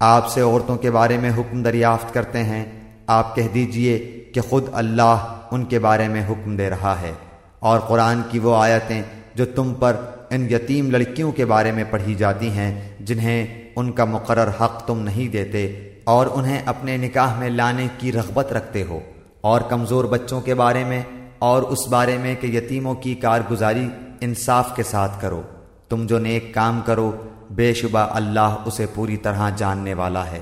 آپ سے عورتوں کے بارے میں حکم دریافت کرتے ہیں، آپ کہہ دیجیے کہ خود اللہ ان کے بارے میں حکم دے رہا ہے۔ اور قرآن کی وہ آیتیں جو تم پر ان یتیم لڑکیوں کے بارے میں پڑھی جاتی ہیں، جنہیں ان کا مقرر حق تم نہیں دیتے اور انہیں اپنے نکاح میں لانے کی رغبت رکھتے ہو۔ اور کمزور بچوں کے بارے میں اور اس بارے میں کہ یتیموں کی کارگزاری انصاف کے ساتھ کرو۔ تم جو نیک کام کرو بے شبہ اللہ اسے پوری طرح جاننے والا ہے۔